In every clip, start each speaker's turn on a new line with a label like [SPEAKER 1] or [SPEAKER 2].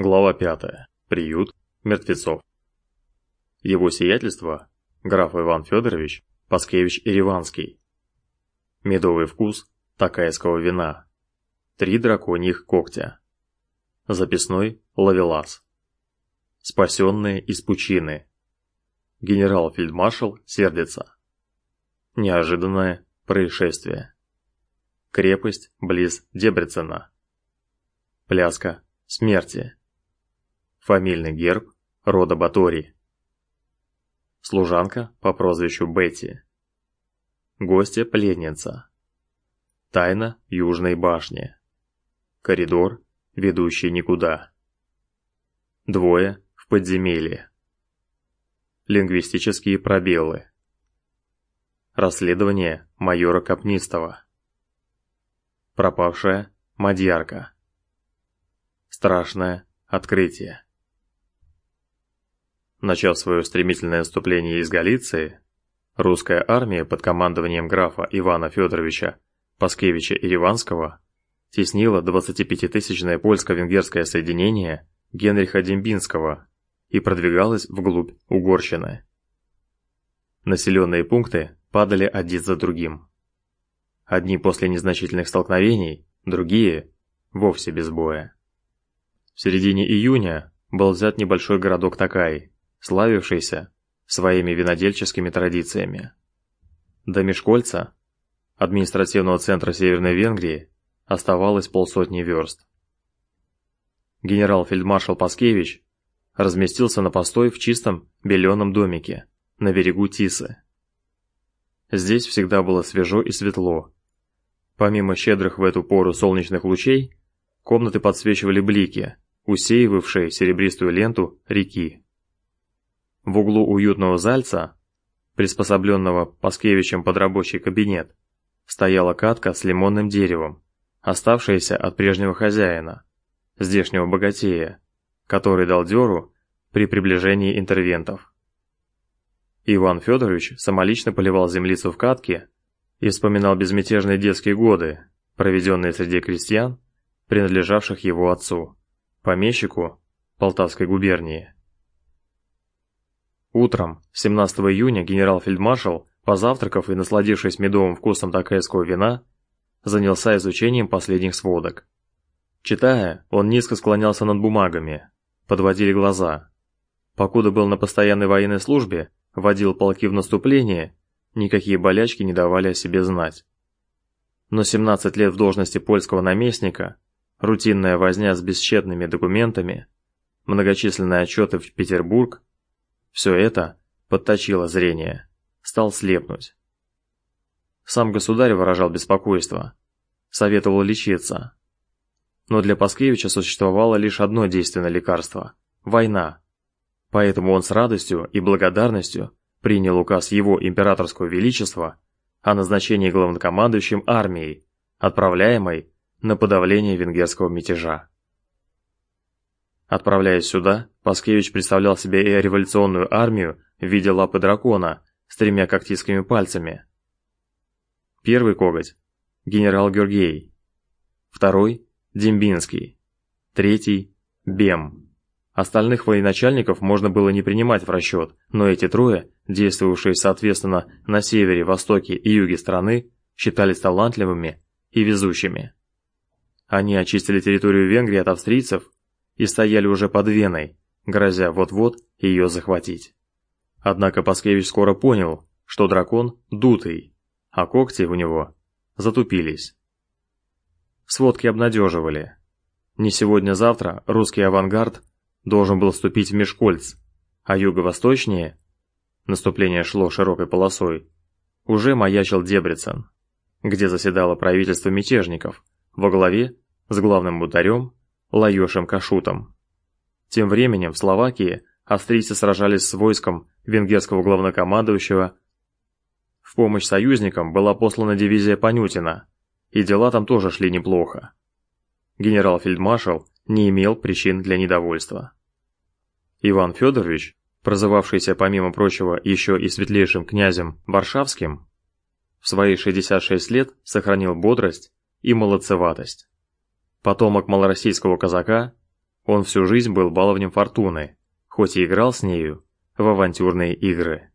[SPEAKER 1] Глава 5. Приют мертвецов. Его сиятельство, граф Иван Федорович Паскевич Ириванский. Медовый вкус такайского вина. Три драконьих когтя. Записной лавелас. Спасенные из пучины. Генерал-фельдмаршал сердится. Неожиданное происшествие. Крепость близ Дебрецена. Пляска смерти. Фамильный герб рода Батори. Служанка по прозвищу Бетти. Гостья-пленница. Тайна Южной башни. Коридор, ведущий никуда. Двое в подземелье. Лингвистические пробелы. Расследование майора Капнистова. Пропавшая Мадьярка. Страшное открытие. Начав свое стремительное отступление из Галиции, русская армия под командованием графа Ивана Федоровича Паскевича Ириванского теснила 25-тысячное польско-венгерское соединение Генриха Дембинского и продвигалась вглубь Угорщины. Населенные пункты падали один за другим. Одни после незначительных столкновений, другие – вовсе без боя. В середине июня был взят небольшой городок Такай, славившийся своими винодельческими традициями. До Мешкольца, административного центра Северной Венгрии, оставалось полсотни верст. Генерал-фельдмаршал Паскевич разместился на постой в чистом беленом домике на берегу Тисы. Здесь всегда было свежо и светло. Помимо щедрых в эту пору солнечных лучей, комнаты подсвечивали блики, усеивавшие серебристую ленту реки. В углу уютного зальца, приспособленного Паскевичем под рабочий кабинет, стояла катка с лимонным деревом, оставшаяся от прежнего хозяина, здешнего богатея, который дал дёру при приближении интервентов. Иван Федорович самолично поливал землицу в катке и вспоминал безмятежные детские годы, проведенные среди крестьян, принадлежавших его отцу, помещику Полтавской губернии. Утром, 17 июня, генерал-фельдмаршал, позавтракав и насладившись медовым вкусом такайского вина, занялся изучением последних сводок. Читая, он низко склонялся над бумагами, подводили глаза. Покуда был на постоянной военной службе, водил полки в наступление, никакие болячки не давали о себе знать. Но 17 лет в должности польского наместника, рутинная возня с бесчетными документами, многочисленные отчеты в Петербург все это подточило зрение, стал слепнуть. Сам государь выражал беспокойство, советовал лечиться. Но для Паскевича существовало лишь одно действенное лекарство – война. Поэтому он с радостью и благодарностью принял указ его императорского величества о назначении главнокомандующим армией, отправляемой на подавление венгерского мятежа. Отправляясь сюда, Паскевич представлял себе и революционную армию в виде лапы дракона с тремя когтистыми пальцами. Первый коготь – генерал Георгий, второй – Дембинский, третий – Бем. Остальных военачальников можно было не принимать в расчет, но эти трое, действовавшие соответственно на севере, востоке и юге страны, считались талантливыми и везучими. Они очистили территорию Венгрии от австрийцев и стояли уже под Веной, грозя вот-вот ее захватить. Однако Паскевич скоро понял, что дракон дутый, а когти у него затупились. Сводки обнадеживали. Не сегодня-завтра русский авангард должен был вступить в Межкольц, а юго-восточнее, наступление шло широкой полосой, уже маячил Дебрецен, где заседало правительство мятежников во главе с главным бунтарем Лаешем Кашутом. Тем временем в Словакии австрийцы сражались с войском венгерского главнокомандующего. В помощь союзникам была послана дивизия Панютина, и дела там тоже шли неплохо. Генерал-фельдмаршал не имел причин для недовольства. Иван Федорович, прозывавшийся помимо прочего еще и светлейшим князем Варшавским, в свои 66 лет сохранил бодрость и молодцеватость. Потомок малороссийского казака, Он всю жизнь был баловнем фортуны, хоть и играл с нею в авантюрные игры.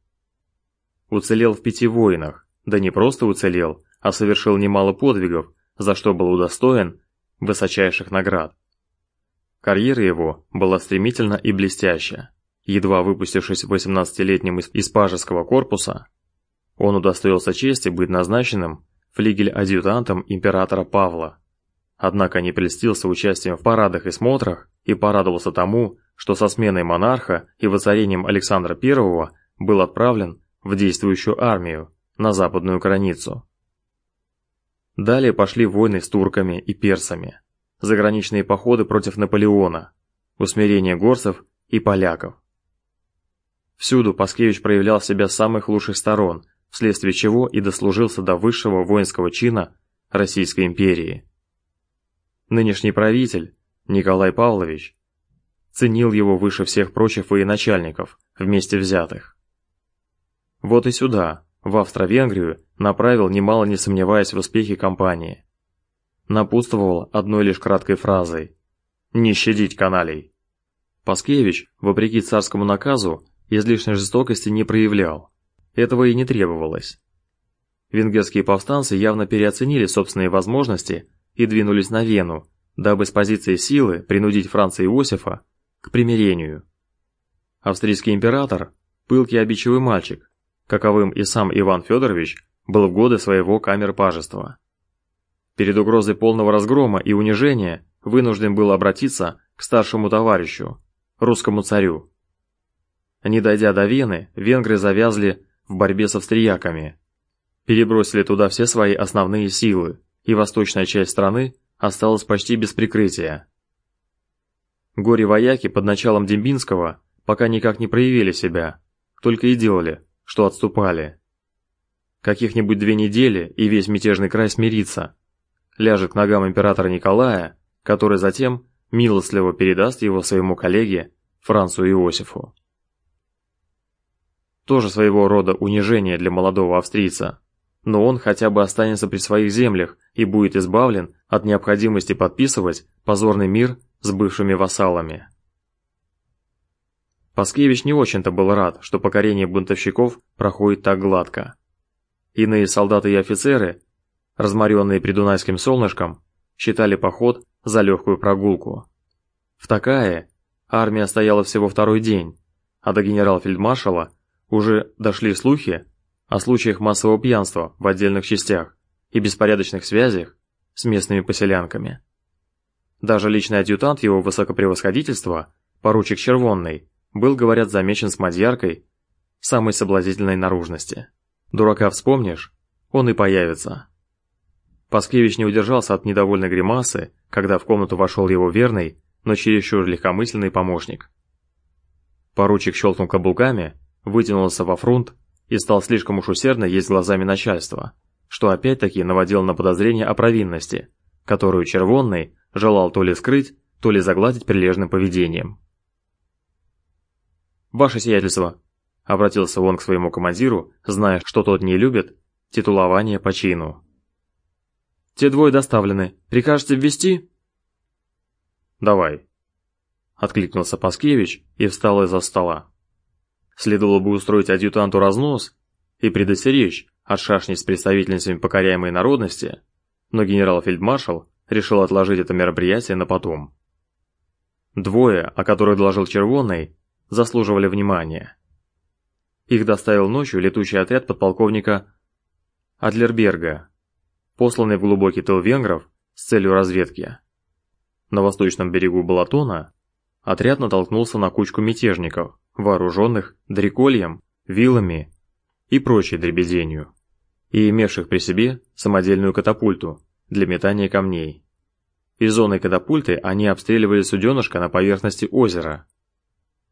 [SPEAKER 1] Уцелел в пяти войнах, да не просто уцелел, а совершил немало подвигов, за что был удостоен высочайших наград. Карьера его была стремительна и блестяща. Едва выпустившись 18-летним из пажеского корпуса, он удостоился чести быть назначенным флигель-адъютантом императора Павла. Однако не прельстился участием в парадах и смотрах и порадовался тому, что со сменой монарха и воцарением Александра I был отправлен в действующую армию на западную границу. Далее пошли войны с турками и персами, заграничные походы против Наполеона, усмирение горцев и поляков. Всюду Паскевич проявлял себя с самых лучших сторон, вследствие чего и дослужился до высшего воинского чина Российской империи. Нынешний правитель, Николай Павлович, ценил его выше всех прочих военачальников, вместе взятых. Вот и сюда, в Австро-Венгрию, направил, немало не сомневаясь в успехе кампании. Напутствовал одной лишь краткой фразой «Не щадить каналей». Паскевич, вопреки царскому наказу, излишней жестокости не проявлял. Этого и не требовалось. Венгерские повстанцы явно переоценили собственные возможности и двинулись на Вену, дабы с позиции силы принудить Франца Иосифа к примирению. Австрийский император – пылкий обидчивый мальчик, каковым и сам Иван Федорович был в годы своего камерпажества. Перед угрозой полного разгрома и унижения вынужден был обратиться к старшему товарищу, русскому царю. Не дойдя до Вены, венгры завязли в борьбе с австрияками. Перебросили туда все свои основные силы, и восточная часть страны осталась почти без прикрытия. Горе-вояки под началом Дембинского пока никак не проявили себя, только и делали, что отступали. Каких-нибудь две недели, и весь мятежный край смирится, ляжет к ногам императора Николая, который затем милостливо передаст его своему коллеге Францу Иосифу. Тоже своего рода унижение для молодого австрийца, но он хотя бы останется при своих землях и будет избавлен от необходимости подписывать позорный мир с бывшими вассалами. Паскевич не очень-то был рад, что покорение бунтовщиков проходит так гладко. Иные солдаты и офицеры, разморенные придунайским солнышком, считали поход за легкую прогулку. В Такае армия стояла всего второй день, а до генерал-фельдмаршала уже дошли слухи о случаях массового пьянства в отдельных частях и беспорядочных связях с местными поселянками. Даже личный адъютант его высокопревосходительства, поручик Червонный, был, говорят, замечен с мадьяркой самой соблазнительной наружности. Дурака вспомнишь, он и появится. Паскевич не удержался от недовольной гримасы, когда в комнату вошел его верный, но чересчур легкомысленный помощник. Поручик щелкнул каблуками, вытянулся во фронт и стал слишком уж усердно есть глазами начальства, что опять-таки наводило на подозрение о провинности, которую Червонный желал то ли скрыть, то ли загладить прилежным поведением. «Ваше сиятельство», — обратился он к своему командиру, зная, что тот не любит титулование по чину. «Те двое доставлены. Прикажете ввести?» «Давай», — откликнулся Паскевич и встал из-за стола. Следовало бы устроить адъютанту разнос и предостеречь от шашни с представительницами покоряемой народности, но генерал-фельдмаршал решил отложить это мероприятие на потом. Двое, о которых доложил Червонный, заслуживали внимания. Их доставил ночью летучий отряд подполковника Адлерберга, посланный в глубокий тыл венгров с целью разведки. На восточном берегу Балатона отряд натолкнулся на кучку мятежников, вооруженных дрекольем, вилами и прочей дребеденью, и имевших при себе самодельную катапульту для метания камней. Из зоны катапульты они обстреливали суденышко на поверхности озера.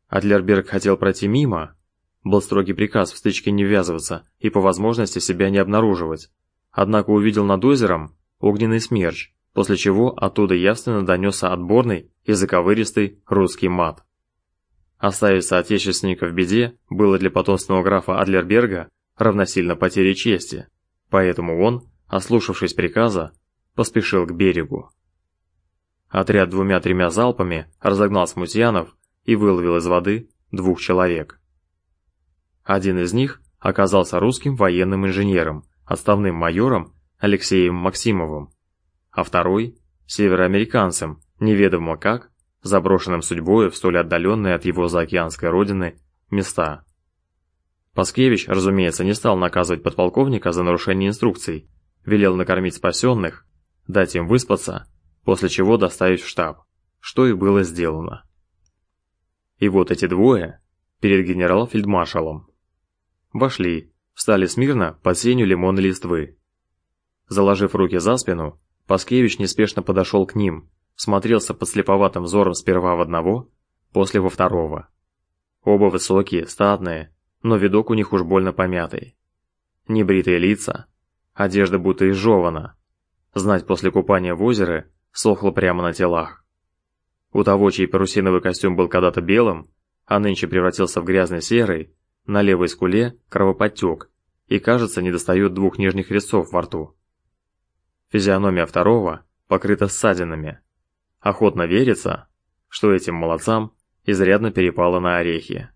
[SPEAKER 1] Адлерберг хотел пройти мимо, был строгий приказ в стычке не ввязываться и по возможности себя не обнаруживать, однако увидел над озером огненный смерч, после чего оттуда явственно донесся отборный и заковыристый русский мат. Оставить соотечественника в беде было для потомственного графа Адлерберга равносильно потере чести, поэтому он, ослушавшись приказа, поспешил к берегу. Отряд двумя-тремя залпами разогнал смутьянов и выловил из воды двух человек. Один из них оказался русским военным инженером, отставным майором Алексеем Максимовым, а второй – североамериканцем, неведомо как, заброшенным судьбой в столь отдаленные от его заокеанской родины места. Паскевич, разумеется, не стал наказывать подполковника за нарушение инструкций, велел накормить спасенных, дать им выспаться, после чего доставить в штаб, что и было сделано. И вот эти двое перед генерал-фельдмаршалом. Вошли, встали смирно под сенью лимонной листвы. Заложив руки за спину, Паскевич неспешно подошел к ним, смотрелся подслеповатым взором сперва в одного, после во второго. Оба высокие, статные, но видок у них уж больно помятый. Небритые лица, одежда будто изжевана. Знать после купания в озере сохло прямо на телах. У того, чей парусиновый костюм был когда-то белым, а нынче превратился в грязный серый, на левой скуле кровоподтек и, кажется, недостает двух нижних резцов во рту. Физиономия второго покрыта ссадинами. Охотно верится, что этим молодцам изрядно перепало на орехи.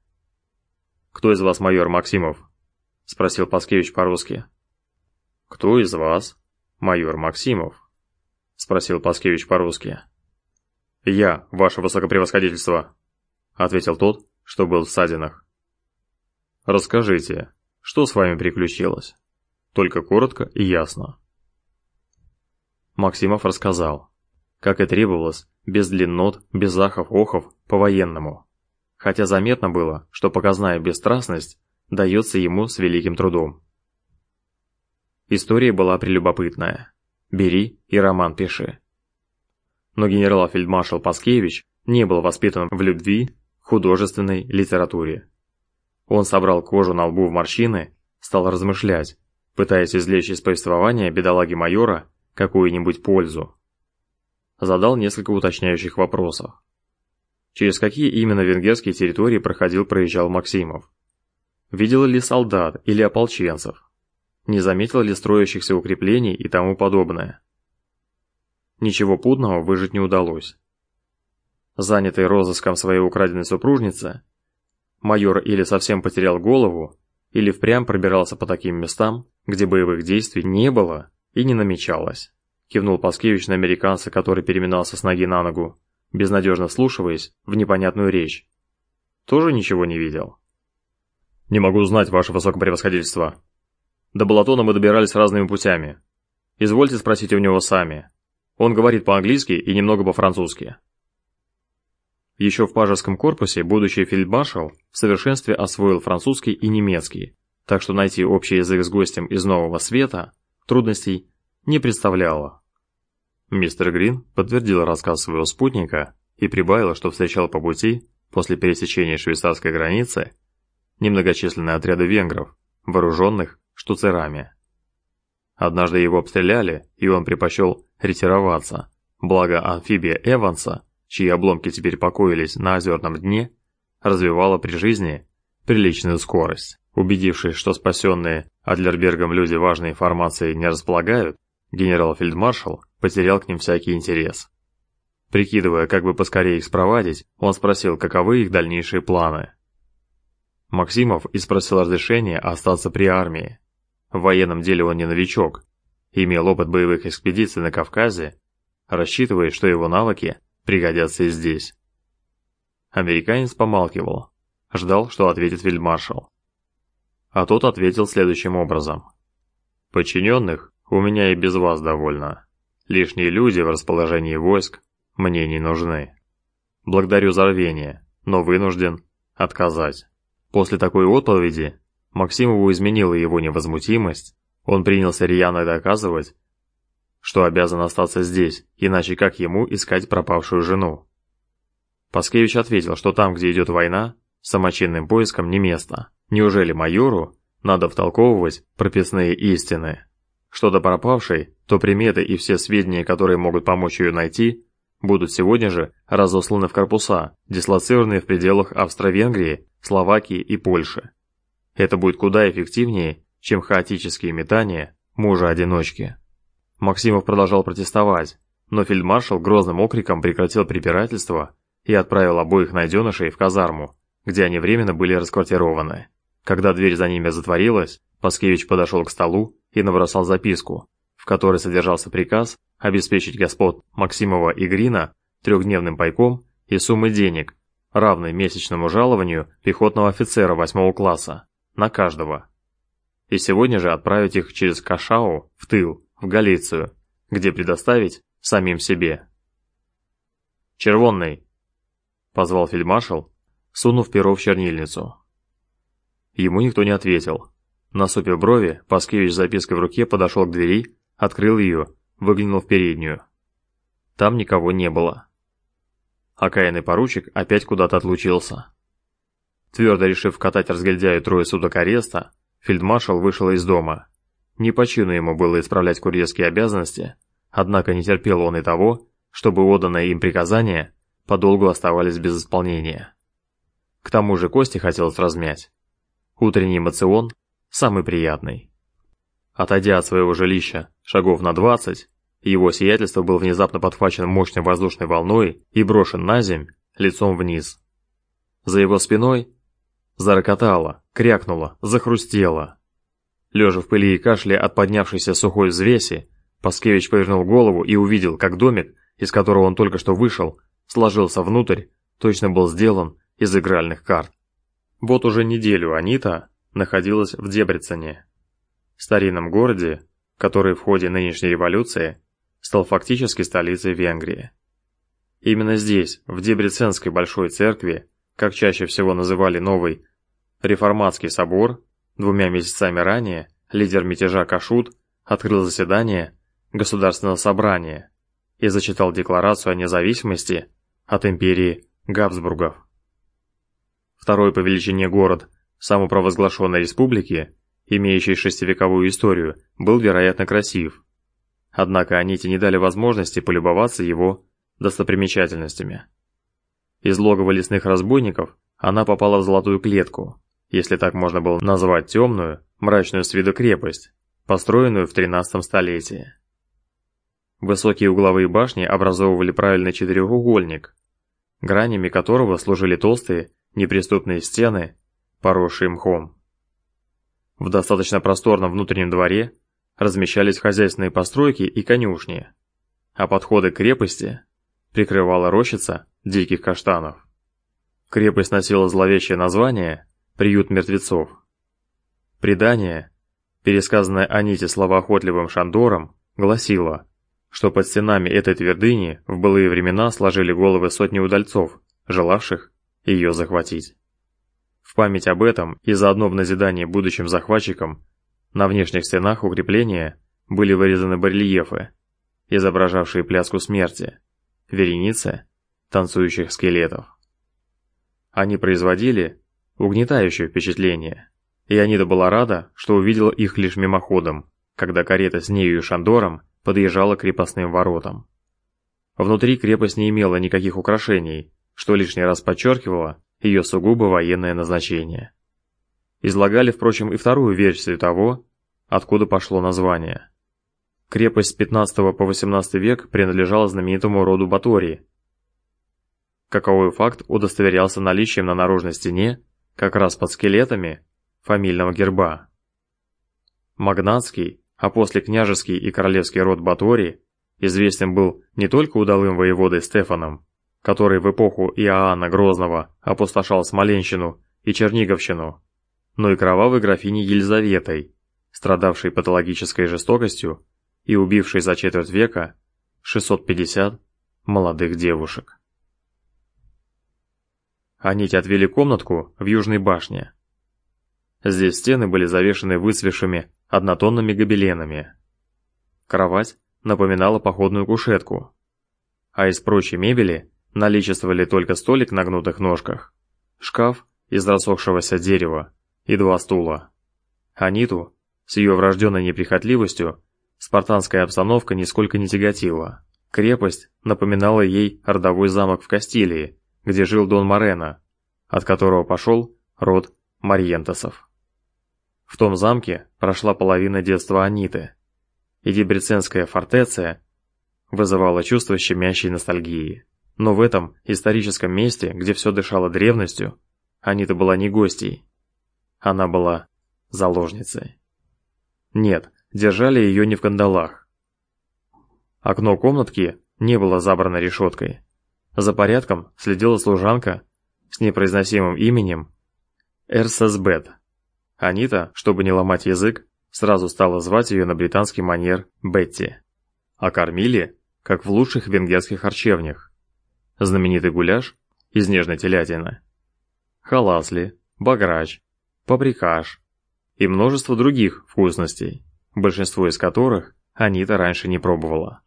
[SPEAKER 1] «Кто из вас майор Максимов?» – спросил Паскевич по-русски. «Кто из вас майор Максимов?» – спросил Паскевич по-русски. «Я, ваше высокопревосходительство», – ответил тот, что был в ссадинах. «Расскажите, что с вами приключилось? Только коротко и ясно». Максимов рассказал, как и требовалось, без длиннот, без ахов-охов, по-военному. Хотя заметно было, что показная бесстрастность дается ему с великим трудом. История была прелюбопытная. Бери и роман пиши. Но генерал-фельдмаршал Паскевич не был воспитан в любви художественной литературе. Он собрал кожу на лбу в морщины, стал размышлять, пытаясь извлечь из повествования бедолаги-майора какую-нибудь пользу. Задал несколько уточняющих вопросов. Через какие именно венгерские территории проходил-проезжал Максимов? Видел ли солдат или ополченцев? Не заметил ли строящихся укреплений и тому подобное? Ничего путного выжить не удалось. Занятый розыском своей украденной супружницы, майор или совсем потерял голову, или впрямь пробирался по таким местам, где боевых действий не было и не намечалось. Кивнул Паскевич на американца, который переминался с ноги на ногу, безнадежно слушаясь в непонятную речь. Тоже ничего не видел? «Не могу знать, ваше высокопревосходительство», до Балатона мы добирались разными путями. Извольте спросить у него сами. Он говорит по-английски и немного по-французски. Еще в пажеском корпусе будущий фельдмаршал в совершенстве освоил французский и немецкий, так что найти общий язык с гостем из Нового Света трудностей не представляло. Мистер Грин подтвердил рассказ своего спутника и прибавил, что встречал по пути, после пересечения швейцарской границы, немногочисленные отряды венгров, вооруженных штуцерами. Однажды его обстреляли, и он предпочел ретироваться, благо амфибия Эванса, чьи обломки теперь покоились на озерном дне, развивала при жизни приличную скорость. Убедившись, что спасенные Адлербергом люди важной информацией не располагают, генерал-фельдмаршал потерял к ним всякий интерес. Прикидывая, как бы поскорее их спровадить, он спросил, каковы их дальнейшие планы. Максимов и спросил разрешения остаться при армии, в военном деле он не новичок, имел опыт боевых экспедиций на Кавказе, рассчитывая, что его навыки пригодятся и здесь. Американец помалкивал, ждал, что ответит фельдмаршал. А тот ответил следующим образом. «Подчиненных у меня и без вас довольно. Лишние люди в расположении войск мне не нужны. Благодарю за рвение, но вынужден отказать». После такой отповеди Максимову изменила его невозмутимость, он принялся рьяно доказывать, что обязан остаться здесь, иначе как ему искать пропавшую жену. Паскевич ответил, что там, где идет война, самочинным поиском не место. Неужели майору надо втолковывать прописные истины? Что до пропавшей, то приметы и все сведения, которые могут помочь ее найти, будут сегодня же разосланы в корпуса, дислоцированные в пределах Австро-Венгрии, Словакии и Польши. Это будет куда эффективнее, чем хаотические метания мужа-одиночки. Максимов продолжал протестовать, но фельдмаршал грозным окриком прекратил препирательство и отправил обоих найденышей в казарму, где они временно были расквартированы. Когда дверь за ними затворилась, Паскевич подошел к столу и набросал записку, в которой содержался приказ обеспечить господ Максимова и Грина трехдневным пайком и суммой денег, равной месячному жалованию пехотного офицера восьмого класса, на каждого. И сегодня же отправить их через Кашау в тыл, в Галицию, где предоставить самим себе. «Червонный!» – позвал фельдмаршал, сунув перо в чернильницу. Ему никто не ответил. Насупив брови, Паскевич с запиской в руке подошел к двери, открыл ее, выглянул в переднюю. Там никого не было. Окаянный поручик опять куда-то отлучился. Твердо решив катать разгильдяю трое суток ареста, фельдмаршал вышел из дома. Не по чину ему было исправлять курьерские обязанности, однако не терпел он и того, чтобы отданные им приказания подолгу оставались без исполнения. К тому же Кости хотелось размять. Утренний мацион самый приятный. Отойдя от своего жилища шагов на двадцать, его сиятельство был внезапно подхвачен мощной воздушной волной и брошен на земь, лицом вниз. За его спиной зарокотало, крякнуло, захрустело. Лежа в пыли и кашле от поднявшейся сухой взвеси, Паскевич повернул голову и увидел, как домик, из которого он только что вышел, сложился внутрь, точно был сделан из игральных карт. Вот уже неделю Анита находилась в Дебрецене, старинном городе, который в ходе нынешней революции стал фактически столицей Венгрии. Именно здесь, в Дебреценской Большой Церкви, как чаще всего называли новый Реформатский собор, двумя месяцами ранее лидер мятежа Кашут открыл заседание Государственного собрания и зачитал декларацию о независимости от империи Габсбургов второй по величине город самопровозглашенной республики, имеющий шестивековую историю, был, вероятно, красив. Однако Аните не дали возможности полюбоваться его достопримечательностями. Из логова лесных разбойников она попала в золотую клетку, если так можно было назвать темную, мрачную с виду крепость, построенную в 13 столетии. Высокие угловые башни образовывали правильный четырехугольник, гранями которого служили толстые неприступные стены, поросшие мхом. В достаточно просторном внутреннем дворе размещались хозяйственные постройки и конюшни, а подходы к крепости прикрывала рощица диких каштанов. Крепость носила зловещее название «Приют мертвецов». Предание, пересказанное Аните словоохотливым Шандором, гласило, что под стенами этой твердыни в былые времена сложили головы сотни удальцов, желавших ее захватить. В память об этом и заодно в назидание будущим захватчикам на внешних стенах укрепления были вырезаны барельефы, изображавшие пляску смерти, вереницы танцующих скелетов. Они производили угнетающее впечатление, и Анида была рада, что увидела их лишь мимоходом, когда карета с нею и Шандором подъезжала к крепостным воротам. Внутри крепость не имела никаких украшений, что лишний раз подчеркивало ее сугубо военное назначение. Излагали, впрочем, и вторую версию того, откуда пошло название. Крепость с 15 по 18 век принадлежала знаменитому роду Батории. Каковой факт удостоверялся наличием на наружной стене, как раз под скелетами, фамильного герба. Магнатский, а после княжеский и королевский род Батории известен был не только удалым воеводой Стефаном, который в эпоху Иоанна Грозного опустошал Смоленщину и Черниговщину, но и кровавой графиней Елизаветой, страдавшей патологической жестокостью и убившей за четверть века 650 молодых девушек. Они отвели комнатку в Южной башне. Здесь стены были завешены выцветшими однотонными гобеленами. Кровать напоминала походную кушетку, а из прочей мебели наличествовали только столик на гнутых ножках, шкаф из рассохшегося дерева и два стула. Аниту, с ее врожденной неприхотливостью, спартанская обстановка нисколько не тяготила. Крепость напоминала ей родовой замок в Кастилии, где жил Дон Морено, от которого пошел род Мариентесов. В том замке прошла половина детства Аниты, и Дебреценская фортеция вызывало чувство щемящей ностальгии. Но в этом историческом месте, где все дышало древностью, Анита была не гостьей. Она была заложницей. Нет, держали ее не в кандалах. Окно комнатки не было забрано решеткой. За порядком следила служанка с непроизносимым именем Эрсасбет. Анита, чтобы не ломать язык, сразу стала звать ее на британский манер Бетти. А кормили, как в лучших венгерских харчевнях. Знаменитый гуляш из нежной телятины, халасли, баграч, паприкаш и множество других вкусностей, большинство из которых Анита раньше не пробовала.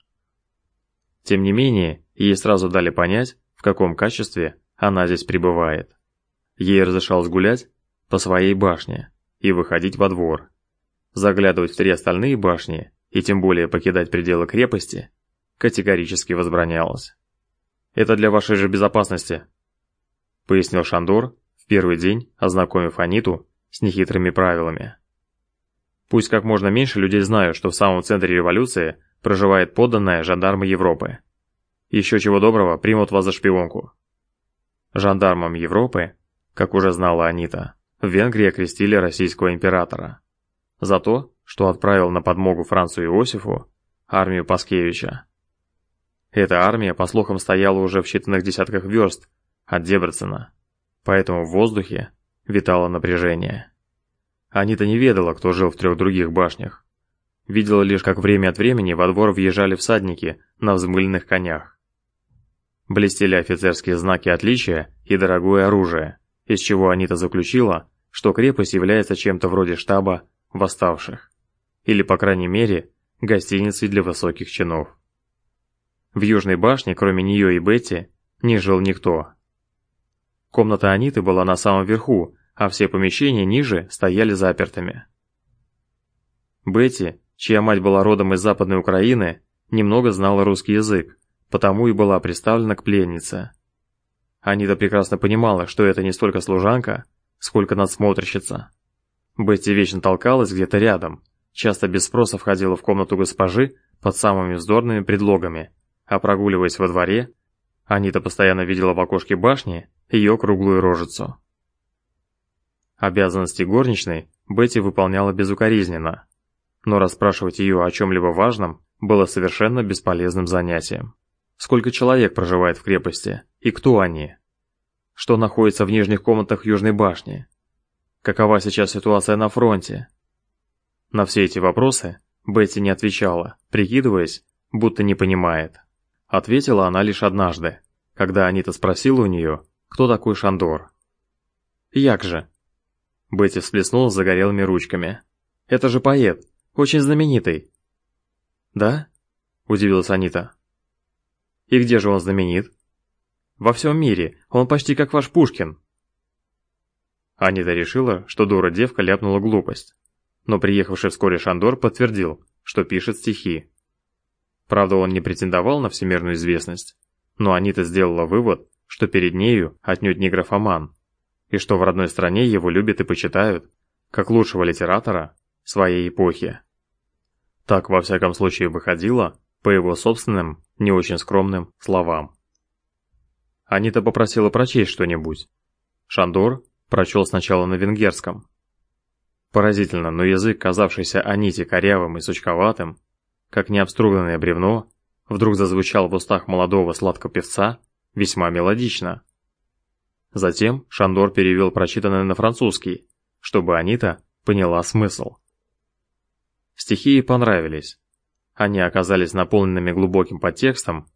[SPEAKER 1] Тем не менее, ей сразу дали понять, в каком качестве она здесь пребывает. Ей разрешалось гулять по своей башне и выходить во двор. Заглядывать в три остальные башни и тем более покидать пределы крепости категорически возбранялось. «Это для вашей же безопасности», — пояснил Шандор в первый день, ознакомив Аниту с нехитрыми правилами. «Пусть как можно меньше людей знают, что в самом центре революции проживает подданная жандарма Европы. Еще чего доброго, примут вас за шпионку. Жандармом Европы, как уже знала Анита, в Венгрии окрестили российского императора. За то, что отправил на подмогу Францу Иосифу армию Паскевича. Эта армия, по слухам, стояла уже в считанных десятках верст от Дебрецена, поэтому в воздухе витало напряжение. Анита не ведала, кто жил в трех других башнях. Видела лишь, как время от времени во двор въезжали всадники на взмыленных конях. Блестели офицерские знаки отличия и дорогое оружие, из чего Анита заключила, что крепость является чем-то вроде штаба восставших, или, по крайней мере, гостиницей для высоких чинов. В Южной башне, кроме нее и Бетти, не жил никто. Комната Аниты была на самом верху, а все помещения ниже стояли запертыми. Бетти чья мать была родом из Западной Украины, немного знала русский язык, потому и была представлена к пленнице. Анита прекрасно понимала, что это не столько служанка, сколько надсмотрщица. Бетти вечно толкалась где-то рядом, часто без спроса входила в комнату госпожи под самыми вздорными предлогами, а прогуливаясь во дворе, Анита постоянно видела в окошке башни ее круглую рожицу. Обязанности горничной Бетти выполняла безукоризненно, но расспрашивать ее о чем-либо важном было совершенно бесполезным занятием. Сколько человек проживает в крепости и кто они? Что находится в нижних комнатах Южной башни? Какова сейчас ситуация на фронте? На все эти вопросы Бетти не отвечала, прикидываясь, будто не понимает. Ответила она лишь однажды, когда Анита спросила у нее, кто такой Шандор. «Як же?» Бетти всплеснула загорелыми ручками. «Это же поэт, очень знаменитый». «Да?» – удивилась Анита. «И где же он знаменит?» «Во всем мире. Он почти как ваш Пушкин». Анита решила, что дура девка ляпнула глупость. Но приехавший вскоре Шандор подтвердил, что пишет стихи. Правда, он не претендовал на всемирную известность, но Анита сделала вывод, что перед нею отнюдь не графоман, и что в родной стране его любят и почитают, как лучшего литератора своей эпохи. Так, во всяком случае, выходило, по его собственным, не очень скромным словам. Анита попросила прочесть что-нибудь. Шандор прочел сначала на венгерском. Поразительно, но язык, казавшийся Аните корявым и сучковатым, как необструганное бревно, вдруг зазвучал в устах молодого сладкопевца весьма мелодично. Затем Шандор перевел прочитанное на французский, чтобы Анита поняла смысл. Стихи ей понравились. Они оказались наполненными глубоким подтекстом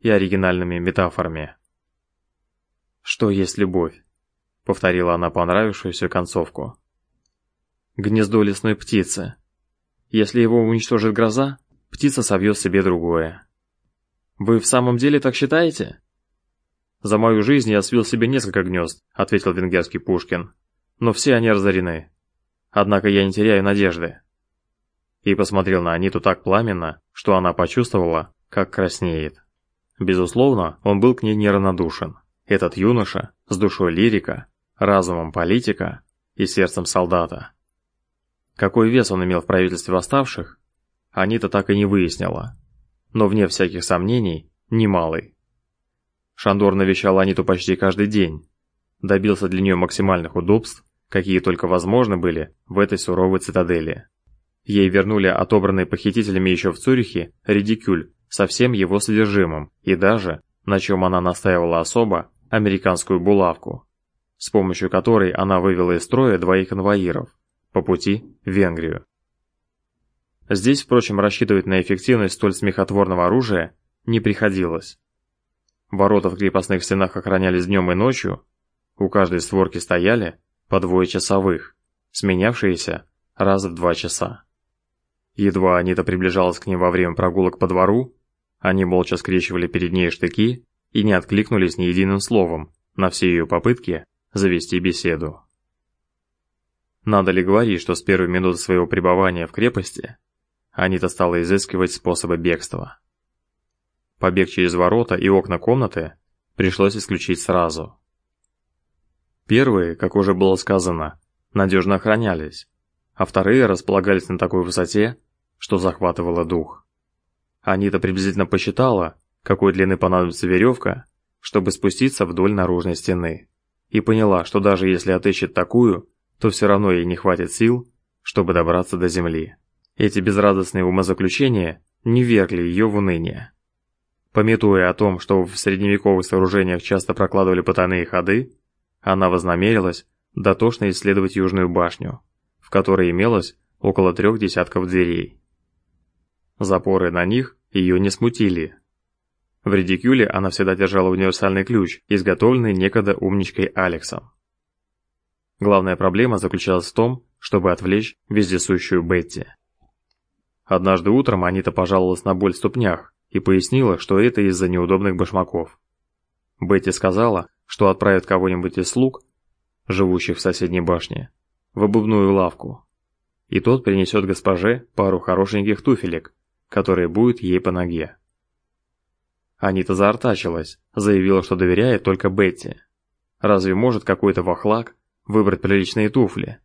[SPEAKER 1] и оригинальными метафорами. «Что есть любовь?» — повторила она понравившуюся концовку. «Гнездо лесной птицы. Если его уничтожит гроза, птица совьет себе другое. Вы в самом деле так считаете?» «За мою жизнь я свил себе несколько гнезд», — ответил венгерский Пушкин. «Но все они разорены. Однако я не теряю надежды и посмотрел на Аниту так пламенно, что она почувствовала, как краснеет. Безусловно, он был к ней неравнодушен. Этот юноша с душой лирика, разумом политика и сердцем солдата. Какой вес он имел в правительстве восставших, Анита так и не выяснила. но вне всяких сомнений, немалый. Шандор навещал Аниту почти каждый день, добился для нее максимальных удобств, какие только возможны были в этой суровой цитадели. Ей вернули отобранный похитителями еще в Цюрихе редикюль со всем его содержимым и даже, на чем она настаивала особо, американскую булавку, с помощью которой она вывела из строя двоих конвоиров по пути в Венгрию. Здесь, впрочем, рассчитывать на эффективность столь смехотворного оружия не приходилось. Ворота в крепостных стенах охранялись днем и ночью, у каждой створки стояли по двое часовых, сменявшиеся раз в два часа. Едва Анита приближалась к ним во время прогулок по двору, они молча скрещивали перед ней штыки и не откликнулись ни единым словом на все ее попытки завести беседу. Надо ли говорить, что с первой минуты своего пребывания в крепости Анита стала изыскивать способы бегства. Побег через ворота и окна комнаты пришлось исключить сразу. Первые, как уже было сказано, надежно охранялись, а вторые располагались на такой высоте, что захватывало дух. Анита приблизительно посчитала, какой длины понадобится веревка, чтобы спуститься вдоль наружной стены, и поняла, что даже если отыщет такую, то все равно ей не хватит сил, чтобы добраться до земли. Эти безрадостные умозаключения не вергли ее в уныние. Пометуя о том, что в средневековых сооружениях часто прокладывали потайные ходы, она вознамерилась дотошно исследовать Южную башню, в которой имелось около трех десятков дверей. Запоры на них ее не смутили. В редикюле она всегда держала универсальный ключ, изготовленный некогда умничкой Алексом. Главная проблема заключалась в том, чтобы отвлечь вездесущую Бетти. Однажды утром Анита пожаловалась на боль в ступнях и пояснила, что это из-за неудобных башмаков. Бетти сказала, что отправит кого-нибудь из слуг, живущих в соседней башне, в обувную лавку, и тот принесет госпоже пару хорошеньких туфелек, которые будут ей по ноге. Анита заортачилась, заявила, что доверяет только Бетти. Разве может какой-то вахлак выбрать приличные туфли?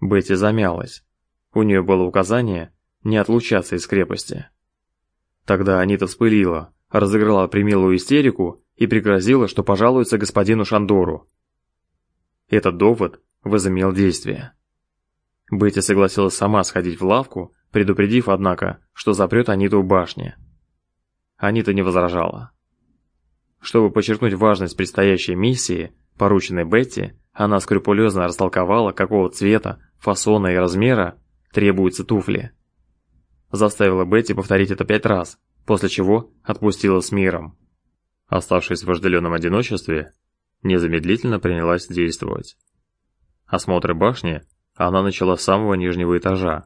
[SPEAKER 1] Бетти замялась. У нее было указание не отлучаться из крепости. Тогда Анита вспылила, разыграла примилую истерику и пригрозила, что пожалуется господину Шандору. Этот довод возымел действие. Бетти согласилась сама сходить в лавку, предупредив, однако, что запрет Аниту в башне. Анита не возражала. Чтобы подчеркнуть важность предстоящей миссии, порученной Бетти, она скрупулезно растолковала, какого цвета, фасона и размера требуются туфли. Заставила Бетти повторить это пять раз, после чего отпустила с миром. Оставшись в вожделенном одиночестве, незамедлительно принялась действовать. Осмотр башни она начала с самого нижнего этажа,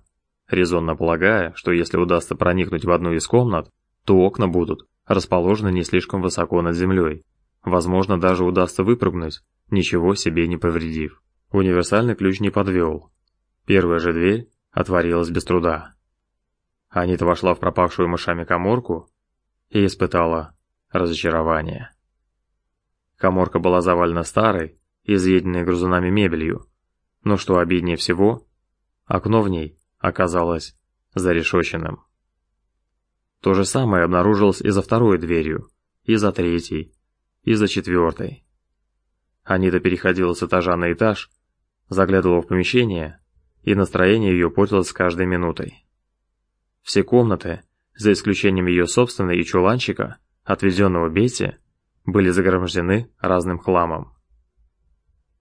[SPEAKER 1] резонно полагая, что если удастся проникнуть в одну из комнат, то окна будут расположены не слишком высоко над землей. Возможно, даже удастся выпрыгнуть, ничего себе не повредив. Универсальный ключ не подвел. Первая же дверь отворилась без труда. Анита вошла в пропавшую мышами каморку и испытала разочарование. Каморка была завалена старой, изъеденной грузунами мебелью, но что обиднее всего, окно в ней оказалось зарешоченным. То же самое обнаружилось и за второй дверью, и за третьей, и за четвертой. Анита переходила с этажа на этаж, заглядывала в помещение, и настроение ее портилось с каждой минутой. Все комнаты, за исключением ее собственной и чуланчика, отведенного Бетти, были загромождены разным хламом.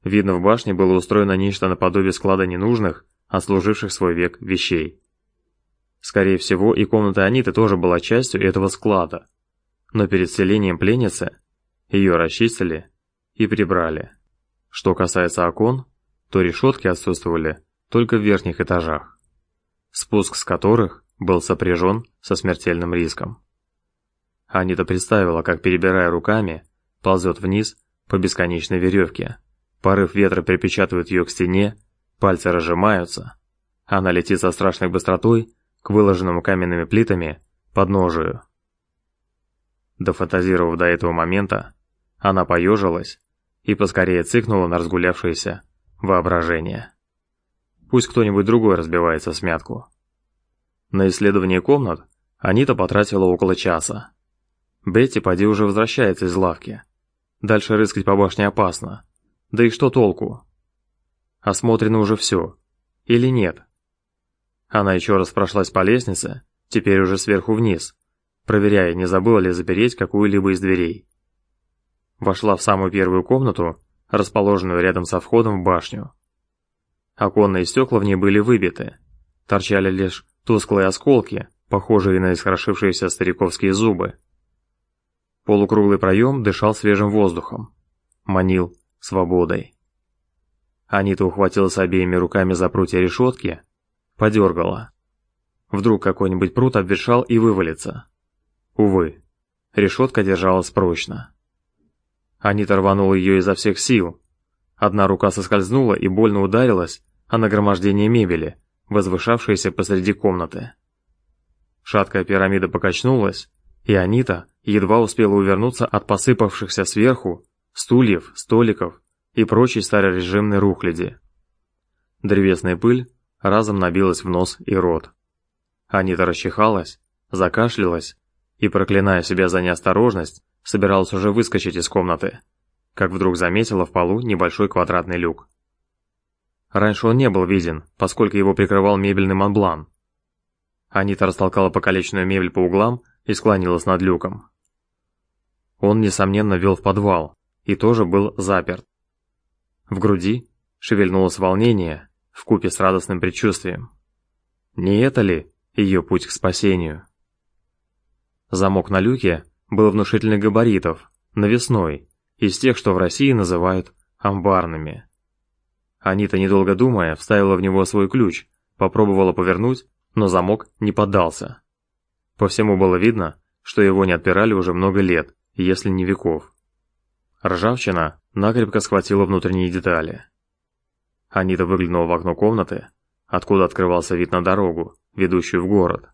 [SPEAKER 1] Видно, в башне было устроено нечто наподобие склада ненужных, отслуживших свой век вещей. Скорее всего, и комната Аниты тоже была частью этого склада, но перед селением пленницы ее расчистили и прибрали. Что касается окон, то решетки отсутствовали только в верхних этажах, спуск с которых был сопряжен со смертельным риском. Анита представила, как, перебирая руками, ползет вниз по бесконечной веревке. Порыв ветра припечатывает ее к стене, пальцы разжимаются. Она летит со страшной быстротой к выложенному каменными плитами подножию. Дофантазировав до этого момента, она поежилась и поскорее цыкнула на разгулявшееся воображение. Пусть кто-нибудь другой разбивается в смятку. На исследование комнат Анита потратила около часа. Бетти поди уже возвращается из лавки. Дальше рыскать по башне опасно. Да и что толку? Осмотрено уже все. Или нет? Она еще раз прошлась по лестнице, теперь уже сверху вниз, проверяя, не забыла ли запереть какую-либо из дверей. Вошла в самую первую комнату, расположенную рядом со входом в башню. Оконные стекла в ней были выбиты, торчали лишь тусклые осколки, похожие на искрошившиеся стариковские зубы. Полукруглый проем дышал свежим воздухом, манил свободой. Анита ухватилась обеими руками за прутья решетки, подергала. Вдруг какой-нибудь прут обветшал и вывалится. Увы, решетка держалась прочно. Анита рванула ее изо всех сил. Одна рука соскользнула и больно ударилась о нагромождение мебели, возвышавшееся посреди комнаты. Шаткая пирамида покачнулась, и Анита едва успела увернуться от посыпавшихся сверху стульев, столиков и прочей старорежимной рухляди. Древесная пыль разом набилась в нос и рот. Анита расчихалась, закашлялась и, проклиная себя за неосторожность, собиралась уже выскочить из комнаты, как вдруг заметила в полу небольшой квадратный люк. Раньше он не был виден, поскольку его прикрывал мебельный манблан. Анита растолкала покалеченную мебель по углам и склонилась над люком. Он, несомненно, вел в подвал и тоже был заперт. В груди шевельнулось волнение в купе с радостным предчувствием. Не это ли ее путь к спасению? Замок на люке был внушительных габаритов, навесной, из тех, что в России называют амбарными. Анита, недолго думая, вставила в него свой ключ, попробовала повернуть, но замок не поддался. По всему было видно, что его не отпирали уже много лет, если не веков. Ржавчина накрепко схватила внутренние детали. Анита выглянула в окно комнаты, откуда открывался вид на дорогу, ведущую в город.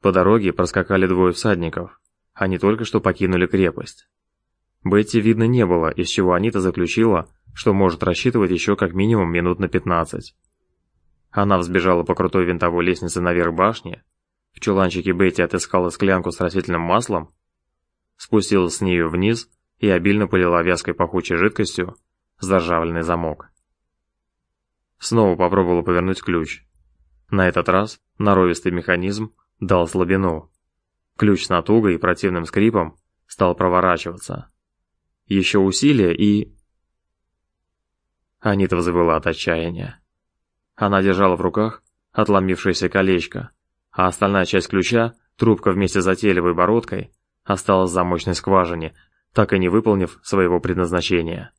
[SPEAKER 1] По дороге проскакали двое всадников. Они только что покинули крепость. Бетти видно не было, из чего Анита заключила, что может рассчитывать еще как минимум минут на 15. Она взбежала по крутой винтовой лестнице наверх башни, в чуланчике Бетти отыскала склянку с растительным маслом, спустилась с нею вниз и обильно полила вязкой пахучей жидкостью заржавленный замок. Снова попробовала повернуть ключ. На этот раз норовистый механизм дал слабину. Ключ с натугой и противным скрипом стал проворачиваться. Еще усилие и... Анита взвыла от отчаяния. Она держала в руках отломившееся колечко, а остальная часть ключа, трубка вместе с затейливой бородкой, осталась в замочной скважине, так и не выполнив своего предназначения.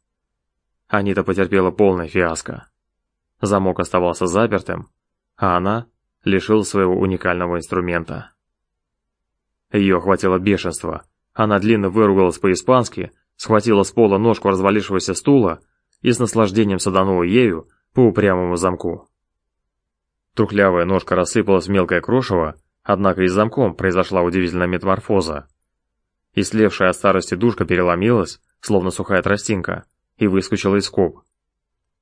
[SPEAKER 1] Анита потерпела полное фиаско. Замок оставался запертым, а она лишилась своего уникального инструмента. Ее охватило бешенство. Она длинно выругалась по-испански, схватила с пола ножку развалившегося стула и с наслаждением саданула ею по упрямому замку. Трухлявая ножка рассыпалась в мелкое крошево, однако и с замком произошла удивительная метаморфоза. И слевшая от старости душка переломилась, словно сухая тростинка, и выскочила из скоб.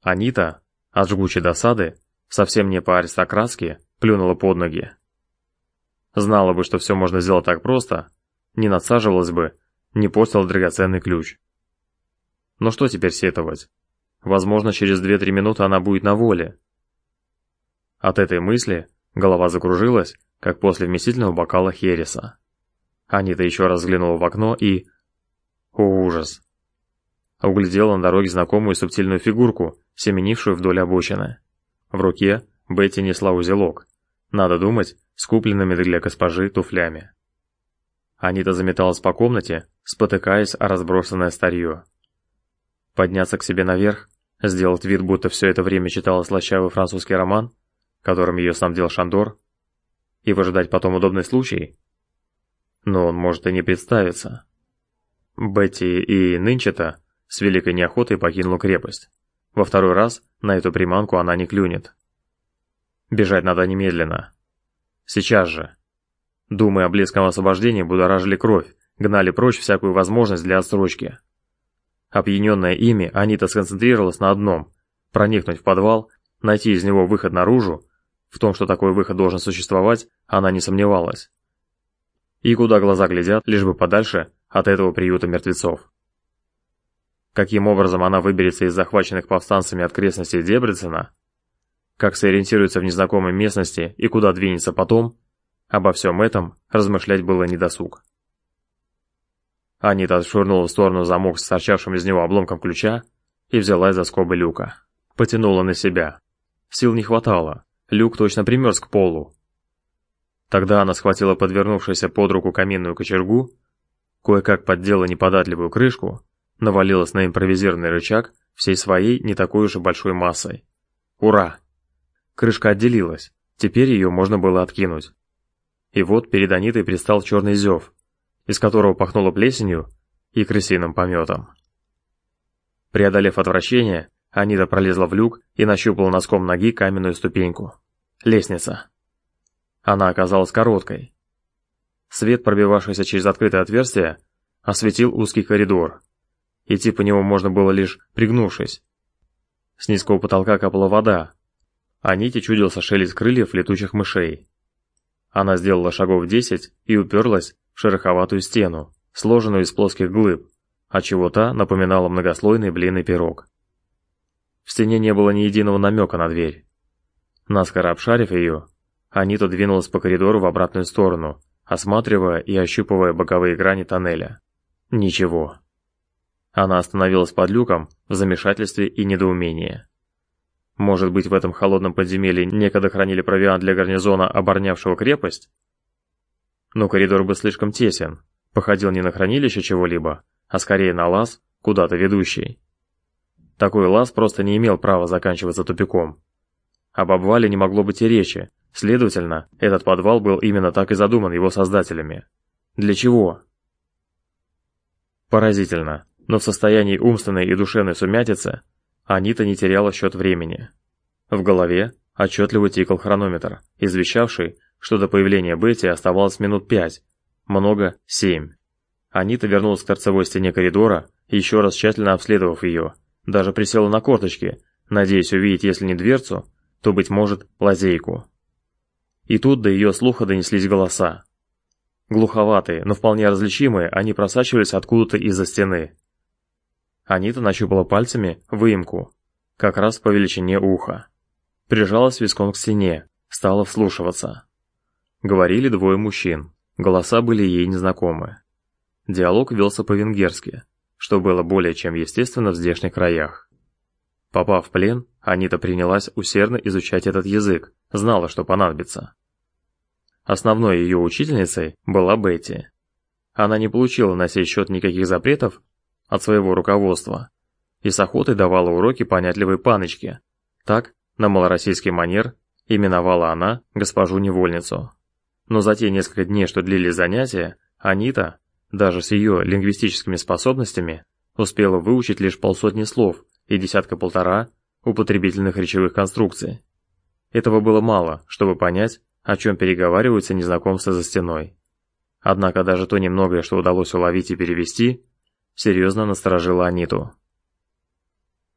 [SPEAKER 1] Анита, от жгучей досады, совсем не по-аристократски, плюнула под ноги. Знала бы, что все можно сделать так просто, не надсаживалась бы, не портила драгоценный ключ. Но что теперь сетовать? Возможно, через 2-3 минуты она будет на воле, от этой мысли голова закружилась, как после вместительного бокала хереса. Анита еще раз взглянула в окно и... О, ужас! Углядела на дороге знакомую субтильную фигурку, семенившую вдоль обочины. В руке Бетти несла узелок. Надо думать, с купленными для госпожи туфлями. Анита заметалась по комнате, спотыкаясь о разбросанное старье. Подняться к себе наверх, сделать вид, будто все это время читала слащавый французский роман, которым ее снабдил Шандор, и выжидать потом удобный случай? Но он может и не представиться. Бетти и нынче-то с великой неохотой покинула крепость. Во второй раз на эту приманку она не клюнет. Бежать надо немедленно. Сейчас же. Думы о близком освобождении будоражили кровь, гнали прочь всякую возможность для отсрочки. Опьяненная ими, Анита сконцентрировалась на одном – проникнуть в подвал, найти из него выход наружу в том, что такой выход должен существовать, она не сомневалась. и куда глаза глядят, лишь бы подальше от этого приюта мертвецов. Каким образом она выберется из захваченных повстанцами окрестностей Дебрецена, как сориентируется в незнакомой местности и куда двинется потом, обо всем этом размышлять было недосуг. Анита отшвырнула в сторону замок с торчавшим из него обломком ключа и взялась за скобы люка. Потянула на себя. Сил не хватало, люк точно примерз к полу. Тогда она схватила подвернувшуюся под руку каминную кочергу, кое-как поддела неподатливую крышку, навалилась на импровизированный рычаг всей своей не такой уж и большой массой. Ура! Крышка отделилась, теперь ее можно было откинуть. И вот перед Анитой пристал черный зев, из которого пахнуло плесенью и крысиным пометом. Преодолев отвращение, Анита пролезла в люк и нащупала носком ноги каменную ступеньку. Лестница. Она оказалась короткой. Свет, пробивавшийся через открытое отверстие, осветил узкий коридор. Идти по нему можно было лишь пригнувшись. С низкого потолка капала вода, а нити чудился шелест крыльев летучих мышей. Она сделала шагов десять и уперлась шероховатую стену, сложенную из плоских глыб, отчего та напоминала многослойный блинный пирог. В стене не было ни единого намека на дверь. Наскоро обшарив ее, Анита двинулась по коридору в обратную сторону, осматривая и ощупывая боковые грани тоннеля. Ничего. Она остановилась под люком в замешательстве и недоумении. Может быть, в этом холодном подземелье некогда хранили провиант для гарнизона, оборонявшего крепость? Но коридор был слишком тесен, походил не на хранилище чего-либо, а скорее на лаз, куда-то ведущий. Такой лаз просто не имел права заканчиваться тупиком. Об обвале не могло быть и речи, следовательно, этот подвал был именно так и задуман его создателями. Для чего? Поразительно, но в состоянии умственной и душевной сумятицы Анита не теряла счет времени. В голове отчетливо тикал хронометр, извещавший, что до появления Бетти оставалось минут пять, много – семь. Анита вернулась к торцевой стене коридора, еще раз тщательно обследовав ее, даже присела на корточки, надеясь увидеть, если не дверцу, то, быть может, лазейку. И тут до ее слуха донеслись голоса. Глуховатые, но вполне различимые, они просачивались откуда-то из-за стены. Анита нащупала пальцами выемку, как раз по величине уха. Прижалась виском к стене, стала вслушиваться. Говорили двое мужчин, голоса были ей незнакомы. Диалог велся по-венгерски, что было более чем естественно в здешних краях. Попав в плен, Анита принялась усердно изучать этот язык, знала, что понадобится. Основной ее учительницей была Бетти. Она не получила на сей счет никаких запретов от своего руководства и с охотой давала уроки понятливой паночке. Так, на малороссийский манер, именовала она госпожу-невольницу. Но за те несколько дней, что длились занятия, Анита, даже с ее лингвистическими способностями, успела выучить лишь полсотни слов и десятка-полтора употребительных речевых конструкций. Этого было мало, чтобы понять, о чем переговариваются незнакомцы за стеной. Однако даже то немногое, что удалось уловить и перевести, серьезно насторожило Аниту.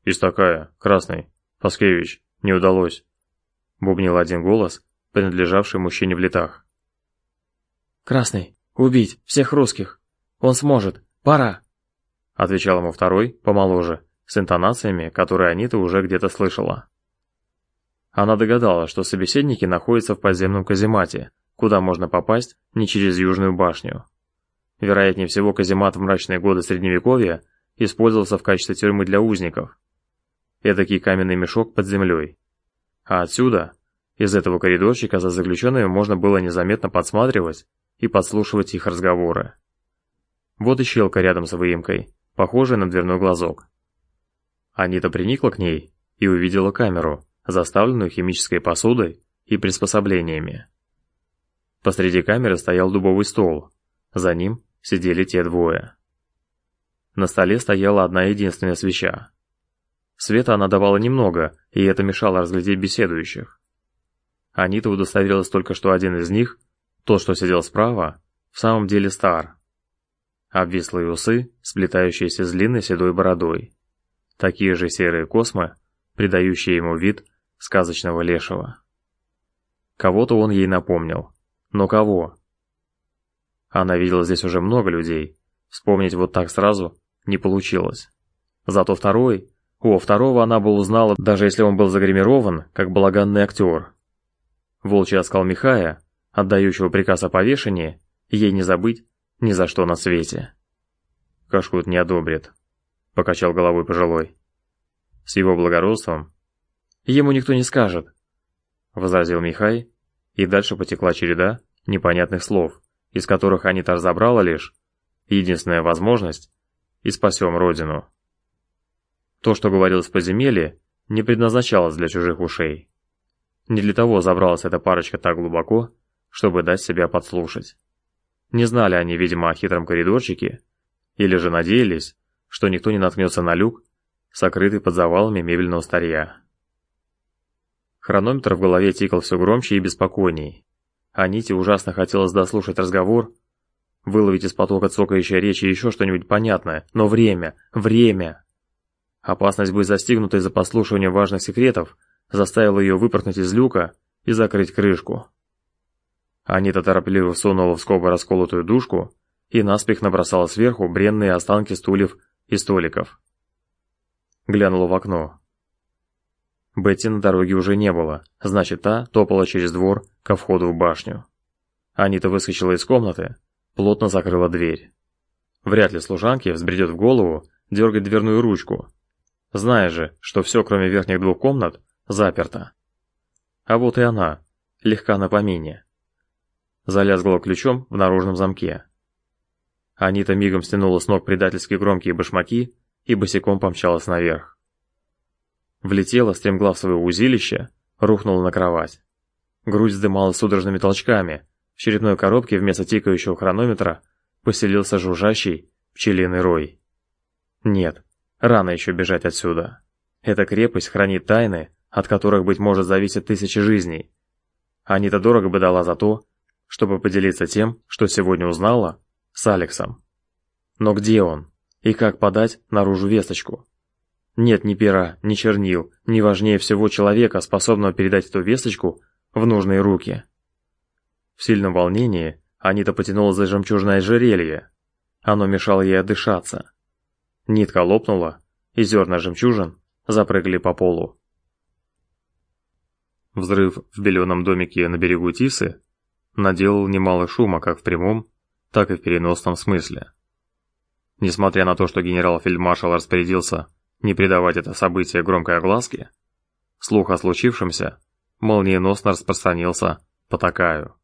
[SPEAKER 1] «Есть такая, красный, Паскевич, не удалось», — бубнил один голос, принадлежавший мужчине в летах.
[SPEAKER 2] «Красный, убить всех русских! Он сможет! Пора!»
[SPEAKER 1] Отвечал ему второй, помоложе, с интонациями, которые Анита уже где-то слышала. Она догадалась, что собеседники находятся в подземном каземате, куда можно попасть не через Южную башню. Вероятнее всего, каземат в мрачные годы Средневековья использовался в качестве тюрьмы для узников. Эдакий каменный мешок под землей. А отсюда, из этого коридорчика за заключенными можно было незаметно подсматривать и подслушивать их разговоры. Вот и щелка рядом с выемкой, похожая на дверной глазок. Анита приникла к ней и увидела камеру, заставленную химической посудой и приспособлениями. Посреди камеры стоял дубовый стол, за ним сидели те двое. На столе стояла одна единственная свеча. Света она давала немного, и это мешало разглядеть беседующих. Анита удостоверилась только, что один из них, тот, что сидел справа, в самом деле стар. Обвислые усы, сплетающиеся с длинной седой бородой. Такие же серые космы, придающие ему вид сказочного лешего. Кого-то он ей напомнил. Но кого? Она видела здесь уже много людей. Вспомнить вот так сразу не получилось. Зато второй... О, второго она бы узнала, даже если он был загримирован, как балаганный актер. Волчий оскал Михая, отдающего приказ о повешении, ей не забыть ни за что на свете. Кашкут не одобрит, покачал головой пожилой. С его благородством ему никто не скажет, возразил Михай, и дальше потекла череда непонятных слов, из которых Анита разобрала лишь единственная возможность и спасем родину. То, что говорилось в подземелье, не предназначалось для чужих ушей. Не для того забралась эта парочка так глубоко, чтобы дать себя подслушать. Не знали они, видимо, о хитром коридорчике, или же надеялись, что никто не наткнется на люк, сокрытый под завалами мебельного старья. Хронометр в голове тикал все громче и беспокойней. Аните ужасно хотелось дослушать разговор, выловить из потока цокающей речи еще что-нибудь понятное, но время, время! Опасность быть застигнутой за послушивание важных секретов заставила ее выпорхнуть из люка и закрыть крышку. Анита торопливо всунула в скобы расколотую дужку и наспех набросала сверху бренные останки стульев и столиков. Глянула в окно. Бетти на дороге уже не было, значит, та топала через двор ко входу в башню. Анита выскочила из комнаты, плотно закрыла дверь. Вряд ли служанке взбредет в голову дергать дверную ручку, зная же, что все, кроме верхних двух комнат, заперто. А вот и она, легка на помине. Залязгала ключом в наружном замке. Анита мигом стянула с ног предательски громкие башмаки и босиком помчалась наверх. Влетела, стремглав свое узилище, рухнула на кровать. Грудь вздымалась судорожными толчками, в черепной коробке вместо тикающего хронометра поселился жужжащий пчелиный рой. Нет, рано еще бежать отсюда. Эта крепость хранит тайны, от которых, быть может, зависят тысячи жизней. Анита дорого бы дала за то, чтобы поделиться тем, что сегодня узнала, с Алексом. Но где он? И как подать наружу весточку? Нет ни пера, ни чернил, ни важнее всего человека, способного передать эту весточку в нужные руки. В сильном волнении Анита потянула за жемчужное ожерелье. Оно мешало ей отдышаться. Нитка лопнула, и зерна жемчужин запрыгали по полу. Взрыв в беленом домике на берегу Тисы наделал немало шума как в прямом, так и в переносном смысле. Несмотря на то, что генерал-фельдмаршал распорядился не придавать это событие громкой огласке, слух о случившемся молниеносно распространился по Такаю.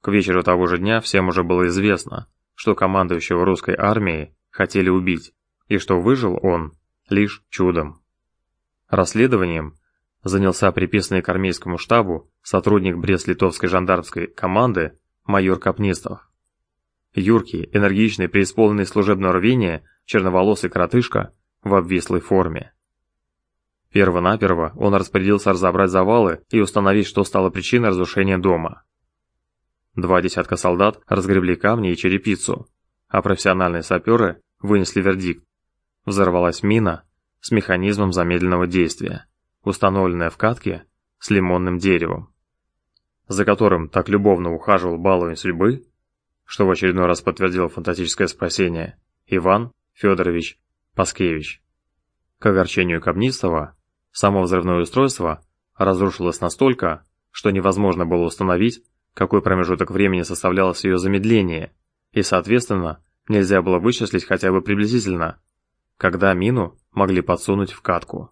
[SPEAKER 1] К вечеру того же дня всем уже было известно, что командующего русской армией хотели убить, и что выжил он лишь чудом. Расследованием занялся приписанный к армейскому штабу сотрудник Брест-Литовской жандармской команды майор Капнистов. Юркий, энергичный, преисполненный служебного рвения, черноволосый коротышка в обвислой форме. Первонаперво он распорядился разобрать завалы и установить, что стало причиной разрушения дома. Два десятка солдат разгребли камни и черепицу, а профессиональные саперы вынесли вердикт. Взорвалась мина с механизмом замедленного действия, установленная в катке с лимонным деревом, за которым так любовно ухаживал баловень судьбы, что в очередной раз подтвердил фантастическое спасение, Иван Федорович Паскевич. К огорчению Кобнистова, само взрывное устройство разрушилось настолько, что невозможно было установить, какой промежуток времени составлялось ее замедление, и, соответственно, нельзя было вычислить хотя бы приблизительно, когда мину могли подсунуть в катку.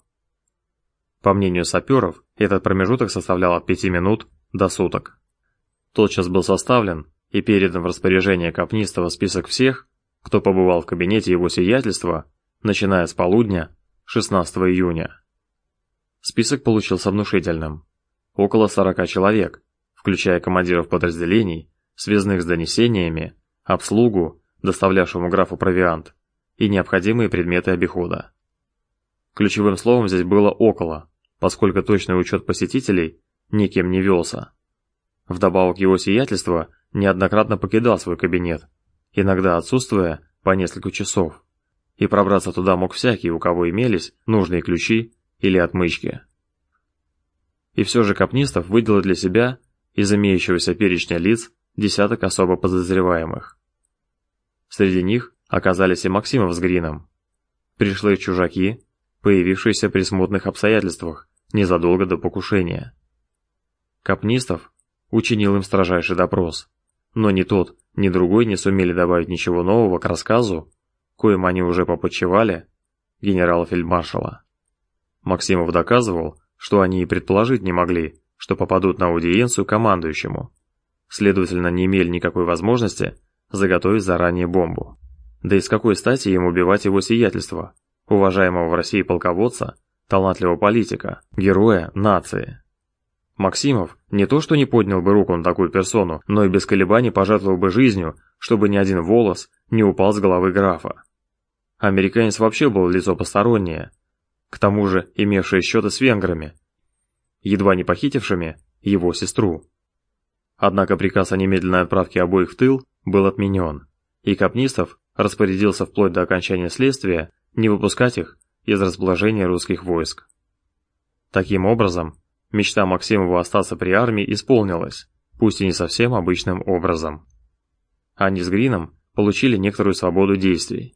[SPEAKER 1] По мнению саперов, этот промежуток составлял от 5 минут до суток. Тотчас был составлен и передан в распоряжение Капнистого список всех, кто побывал в кабинете его сиятельства начиная с полудня 16 июня. Список получился внушительным. Около 40 человек, включая командиров подразделений, связных с донесениями, обслугу, доставлявшему графу провиант, и необходимые предметы обихода. Ключевым словом здесь было «около», поскольку точный учет посетителей никем не велся. Вдобавок его сиятельство неоднократно покидал свой кабинет, иногда отсутствуя по несколько часов и пробраться туда мог всякий, у кого имелись нужные ключи или отмычки. И все же Капнистов выделил для себя из имеющегося перечня лиц десяток особо подозреваемых. Среди них оказались и Максимов с Грином. Пришлые чужаки, появившиеся при смутных обстоятельствах незадолго до покушения. Капнистов учинил им строжайший допрос, но ни тот, ни другой не сумели добавить ничего нового к рассказу, коим они уже попочевали, генерала-фельдмаршала. Максимов доказывал, что они и предположить не могли, что попадут на аудиенцию командующему, следовательно, не имели никакой возможности заготовить заранее бомбу. Да и с какой стати им убивать его сиятельство, уважаемого в России полководца, талантливого политика, героя нации? Максимов не то что не поднял бы руку на такую персону, но и без колебаний пожертвовал бы жизнью, чтобы ни один волос не упал с головы графа. Американец вообще был лицо постороннее, к тому же имевшее счеты с венграми, едва не похитившими его сестру. Однако приказ о немедленной отправке обоих в тыл был отменен, и Капнистов распорядился вплоть до окончания следствия не выпускать их из расположения русских войск. Таким образом, Мечта Максимова остаться при армии исполнилась, пусть и не совсем обычным образом. Они с Грином получили некоторую свободу действий.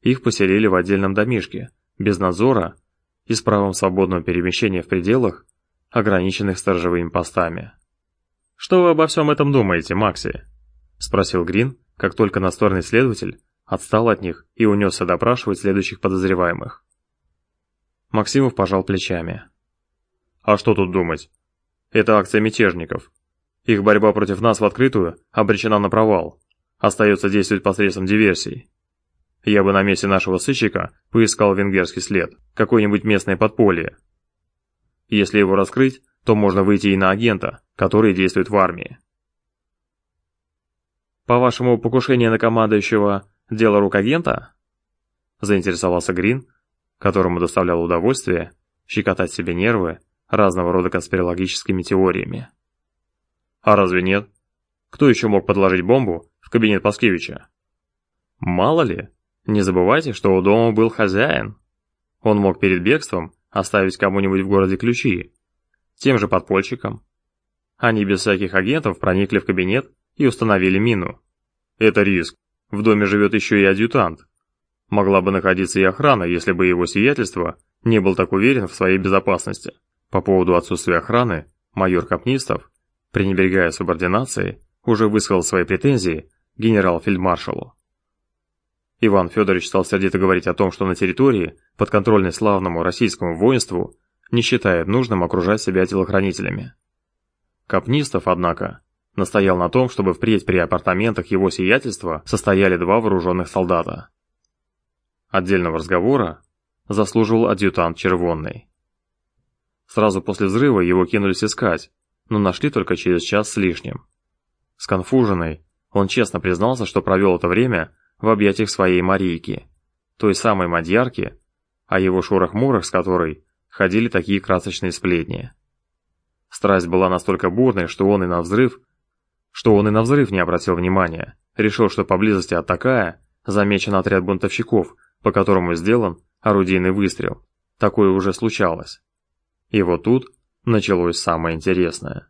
[SPEAKER 1] Их поселили в отдельном домишке, без надзора и с правом свободного перемещения в пределах, ограниченных сторожевыми постами. «Что вы обо всем этом думаете, Макси?» – спросил Грин, как только насторный следователь отстал от них и унесся допрашивать следующих подозреваемых. Максимов пожал плечами. А что тут думать? Это акция мятежников. Их борьба против нас в открытую обречена на провал. Остается действовать посредством диверсий. Я бы на месте нашего сыщика поискал венгерский след, какое-нибудь местное подполье. Если его раскрыть, то можно выйти и на агента, который действует в армии. По-вашему, покушение на командующего – дело рук агента? Заинтересовался Грин, которому доставляло удовольствие щекотать себе нервы разного рода конспирологическими теориями. А разве нет? Кто еще мог подложить бомбу в кабинет Паскевича? Мало ли, не забывайте, что у дома был хозяин. Он мог перед бегством оставить кому-нибудь в городе ключи, тем же подпольщикам. Они без всяких агентов проникли в кабинет и установили мину. Это риск. В доме живет еще и адъютант. Могла бы находиться и охрана, если бы его сиятельство не был так уверен в своей безопасности. По поводу отсутствия охраны, майор Капнистов, пренебрегая субординацией, уже высказал свои претензии генерал-фельдмаршалу. Иван Федорович стал сердито говорить о том, что на территории, подконтрольной славному российскому воинству, не считает нужным окружать себя телохранителями. Капнистов, однако, настоял на том, чтобы впредь при апартаментах его сиятельства состояли два вооруженных солдата. Отдельного разговора заслуживал адъютант Червонный. Сразу после взрыва его кинулись искать, но нашли только через час с лишним. Сконфуженный, он честно признался, что провел это время в объятиях своей Марийки, той самой мадьярки, о его шорох-мурах с которой ходили такие красочные сплетни. Страсть была настолько бурной, что он и на взрыв, что он и на взрыв не обратил внимания, решил, что поблизости от такая замечен отряд бунтовщиков, по которому сделан орудийный выстрел. Такое уже случалось. И вот тут началось самое интересное.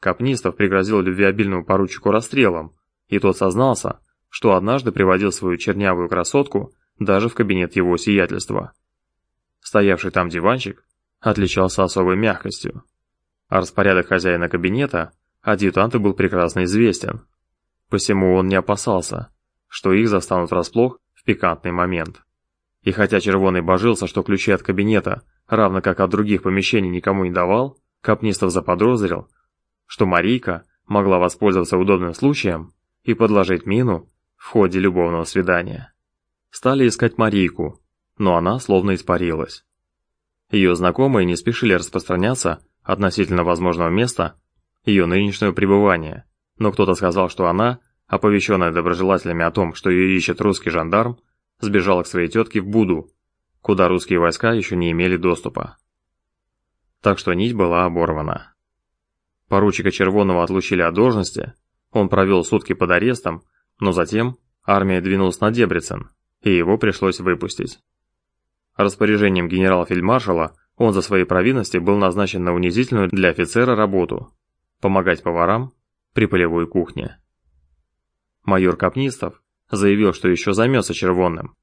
[SPEAKER 1] Капнистов пригрозил любвеобильному поручику расстрелом, и тот сознался, что однажды приводил свою чернявую красотку даже в кабинет его сиятельства. Стоявший там диванчик отличался особой мягкостью, а распорядок хозяина кабинета адъютанту был прекрасно известен. Посему он не опасался, что их застанут врасплох в пикантный момент. И хотя Червоный божился, что ключи от кабинета равно как от других помещений никому не давал, Капнистов заподозрил, что Марийка могла воспользоваться удобным случаем и подложить мину в ходе любовного свидания. Стали искать Марийку, но она словно испарилась. Ее знакомые не спешили распространяться относительно возможного места ее нынешнего пребывания, но кто-то сказал, что она, оповещенная доброжелателями о том, что ее ищет русский жандарм, сбежала к своей тетке в Буду куда русские войска еще не имели доступа. Так что нить была оборвана. Поручика Червонного отлучили от должности, он провел сутки под арестом, но затем армия двинулась на Дебрецен, и его пришлось выпустить. Распоряжением генерала-фельдмаршала он за свои провинности был назначен на унизительную для офицера работу – помогать поварам при полевой кухне. Майор Капнистов заявил, что еще займется червонным,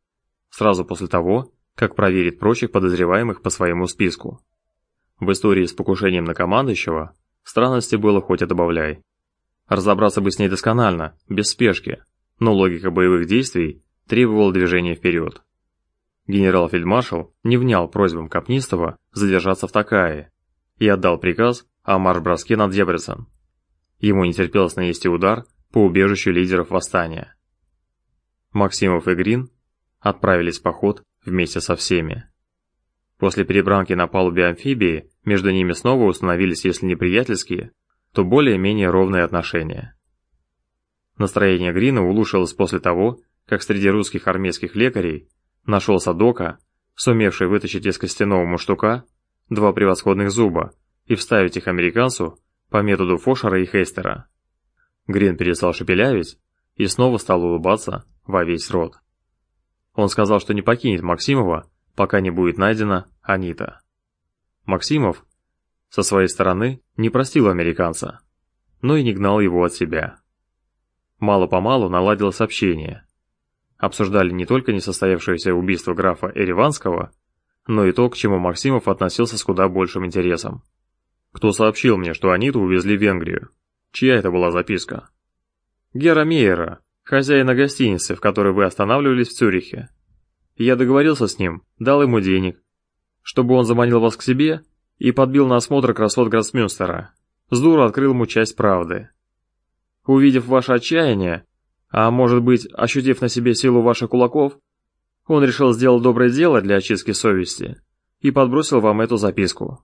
[SPEAKER 1] сразу после того, как проверит прочих подозреваемых по своему списку. В истории с покушением на командующего странности было хоть и добавляй. Разобраться бы с ней досконально, без спешки, но логика боевых действий требовала движения вперед. Генерал-фельдмаршал не внял просьбам Капнистова задержаться в Такае и отдал приказ о марш-броске на Дебрецен. Ему не терпелось нанести удар по убежищу лидеров восстания. Максимов и Грин отправились в поход вместе со всеми. После перебранки на палубе амфибии между ними снова установились, если не приятельские, то более-менее ровные отношения. Настроение Грина улучшилось после того, как среди русских армейских лекарей нашелся Дока, сумевший вытащить из костяного муштука два превосходных зуба и вставить их американцу по методу Фошера и Хейстера. Грин перестал шепелявить и снова стал улыбаться во весь рот. Он сказал, что не покинет Максимова, пока не будет найдена Анита. Максимов, со своей стороны, не простил американца, но и не гнал его от себя. Мало-помалу наладилось общение. Обсуждали не только несостоявшееся убийство графа Эриванского, но и то, к чему Максимов относился с куда большим интересом. Кто сообщил мне, что Аниту увезли в Венгрию? Чья это была записка? Гера Мейера, хозяина гостиницы, в которой вы останавливались в Цюрихе. Я договорился с ним, дал ему денег, чтобы он заманил вас к себе и подбил на осмотр красот Гроссмюнстера. С дуру открыл ему часть правды. Увидев ваше отчаяние, а может быть, ощутив на себе силу ваших кулаков, он решил сделать доброе дело для очистки совести и подбросил вам эту записку.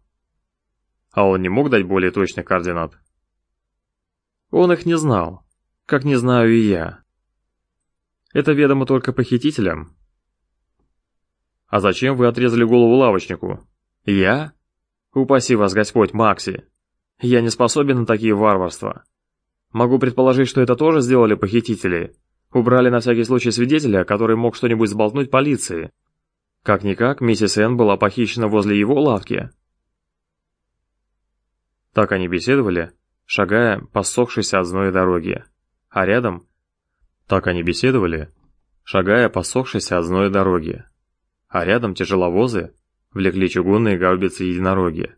[SPEAKER 1] А он не мог дать более точных координат? Он их не знал, как не знаю и я. Это ведомо только похитителям. А зачем вы отрезали голову лавочнику? Я? Упаси вас Господь, Макси. Я не способен на такие варварства. Могу предположить, что это тоже сделали похитители. Убрали на всякий случай свидетеля, который мог что-нибудь сболтнуть полиции. Как-никак, миссис Н была похищена возле его лавки. Так они беседовали, шагая по ссохшейся от зноя дороге. А рядом... Так они беседовали, шагая по ссохшейся от зноя дороге. А рядом тяжеловозы влекли чугунные гаубицы единороги,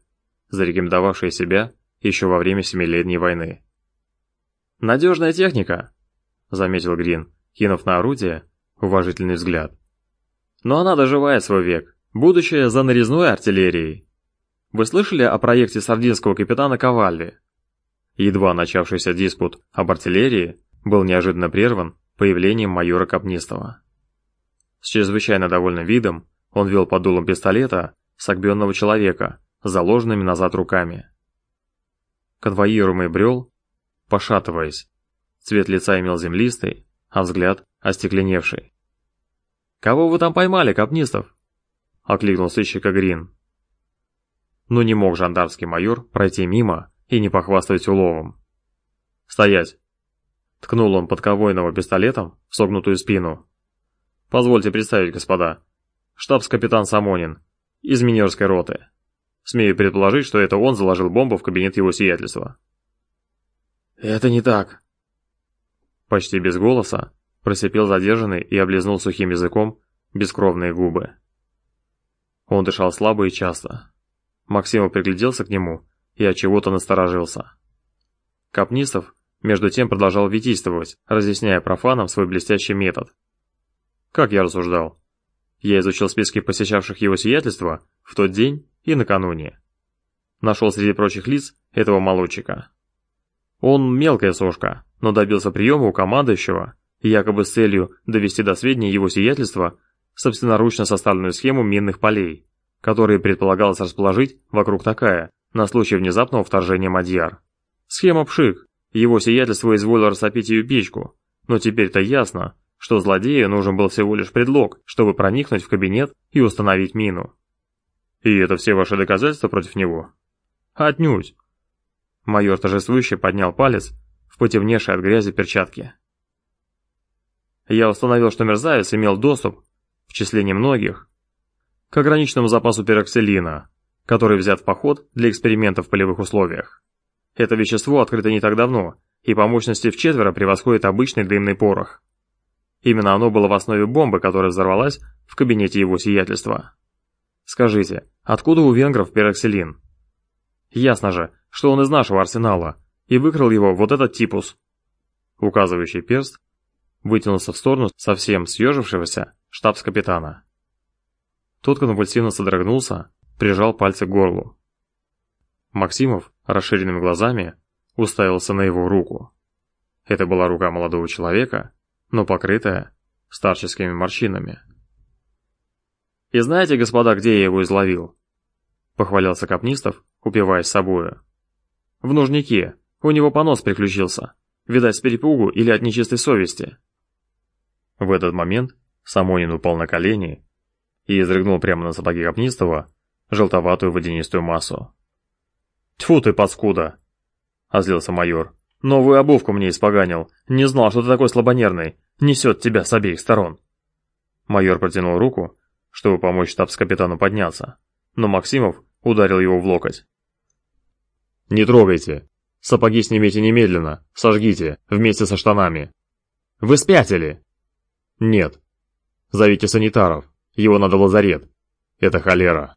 [SPEAKER 1] зарекомендовавшие себя еще во время Семилетней войны. «Надежная техника», — заметил Грин, кинув на орудие уважительный взгляд. «Но она доживает свой век. Будущее за нарезной артиллерией. Вы слышали о проекте сардинского капитана Ковальви?» Едва начавшийся диспут об артиллерии был неожиданно прерван появлением майора Капнистова. С чрезвычайно довольным видом он вел под дулом пистолета согбенного человека с заложенными назад руками. Конвоируемый брел, пошатываясь. Цвет лица имел землистый, а взгляд остекленевший. «Кого вы там поймали, Капнистов?» — окликнул сыщика Грин. Но не мог жандармский майор пройти мимо и не похвастать уловом. «Стоять!» Ткнул он подковойного пистолетом в согнутую спину. «Позвольте представить, господа. Штабс-капитан Самонин, из минерской роты. Смею предположить, что это он заложил бомбу в кабинет его сиятельства».
[SPEAKER 2] «Это не так».
[SPEAKER 1] Почти без голоса просипел задержанный и облизнул сухим языком бескровные губы. Он дышал слабо и часто. Максимов пригляделся к нему и от чего-то насторожился. Капнистов между тем продолжал витийствовать, разъясняя профанам свой блестящий метод. Как я рассуждал? Я изучил списки посещавших его сиятельства в тот день и накануне. Нашел среди прочих лиц этого молодчика. Он мелкая сошка, но добился приема у командующего, якобы с целью довести до сведения его сиятельства собственноручно составленную схему минных полей, которые предполагалось расположить вокруг такая, на случай внезапного вторжения Мадьяр. Схема пшик, его сиятельство изволило растопить ее печку, но теперь-то ясно, что злодею нужен был всего лишь предлог, чтобы проникнуть в кабинет и установить мину. И это все ваши доказательства против него? Отнюдь. Майор торжествующе поднял палец в потемневшей от грязи перчатке. Я установил, что мерзавец имел доступ, в числе немногих, к ограниченному запасу пероксилина, который взят в поход для экспериментов в полевых условиях. Это вещество открыто не так давно и по мощности в четверо превосходит обычный дымный порох. Именно оно было в основе бомбы, которая взорвалась в кабинете его сиятельства. Скажите, откуда у венгров пероксилин? Ясно же, что он из нашего арсенала, и выкрал его вот этот типус. Указывающий перст вытянулся в сторону совсем съежившегося штабс-капитана. Тот конвульсивно содрогнулся, прижал пальцы к горлу. Максимов расширенными глазами уставился на его руку. Это была рука молодого человека, но покрытая старческими морщинами. «И знаете, господа, где я его изловил?» Похвалялся Капнистов, упиваясь собою. «В нужнике. У него понос приключился. Видать, с перепугу или от нечистой совести». В этот момент Самонин упал на колени и изрыгнул прямо на сапоги Капнистова желтоватую водянистую массу. «Тьфу ты, паскуда!» — озлился майор. «Новую обувку мне испоганил. Не знал, что ты такой слабонервный. Несет тебя с обеих сторон». Майор протянул руку, чтобы помочь штабс-капитану подняться, но Максимов ударил его в локоть. «Не трогайте. Сапоги снимите немедленно. Сожгите, вместе со штанами». «Вы спятили?» «Нет. Зовите санитаров. Его надо лазарет. Это холера».